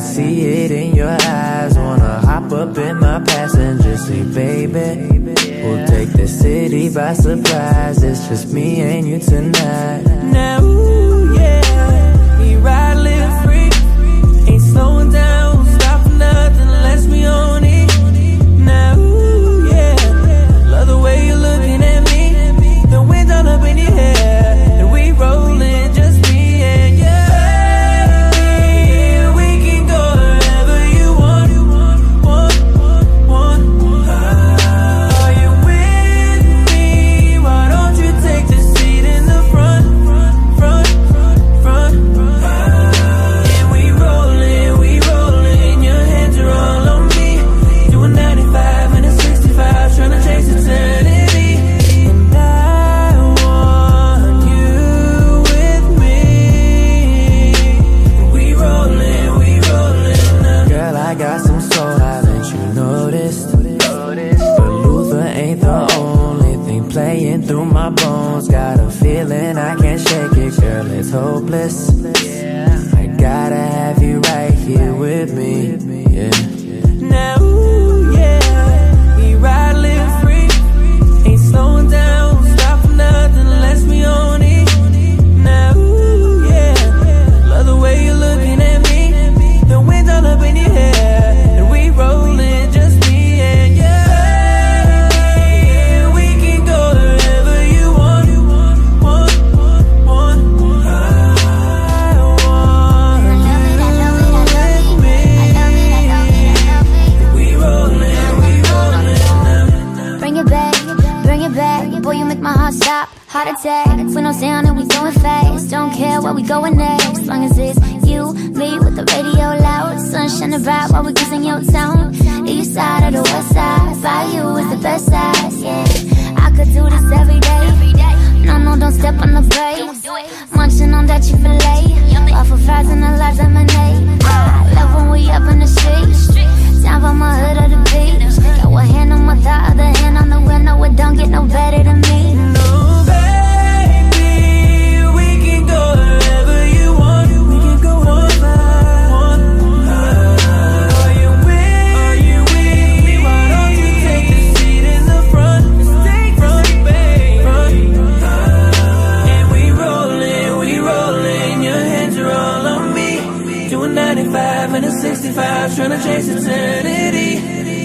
see it in your eyes. Wanna hop up in my passenger seat, baby. We'll take the city by surprise. It's just me and you tonight. Now playing through my bones. Got a feeling I can't shake it, girl, it's hopeless. it back Boy, you make my heart stop, heart attack. When I'm sound and we going fast. Don't care where we going next. Long as it's you, me, with the radio loud. Sunshine about bright while we kissing your town East side or the west side. By you is the best side, yeah. I could do this every day. No, no, don't step on the brakes. Munching on that fillet Waffle fries and a large lemonade. I love when we up in the street Down 165, trying to chase eternity.